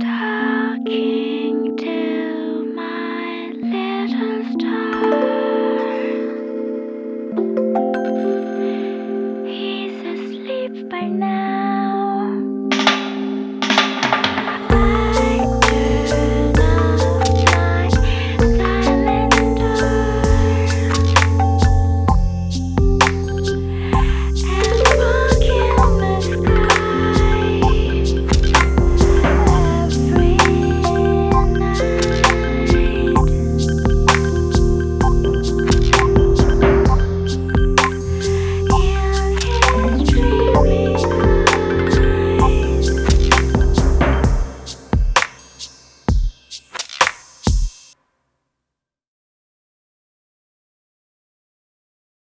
Talking to my little star. He's asleep by now.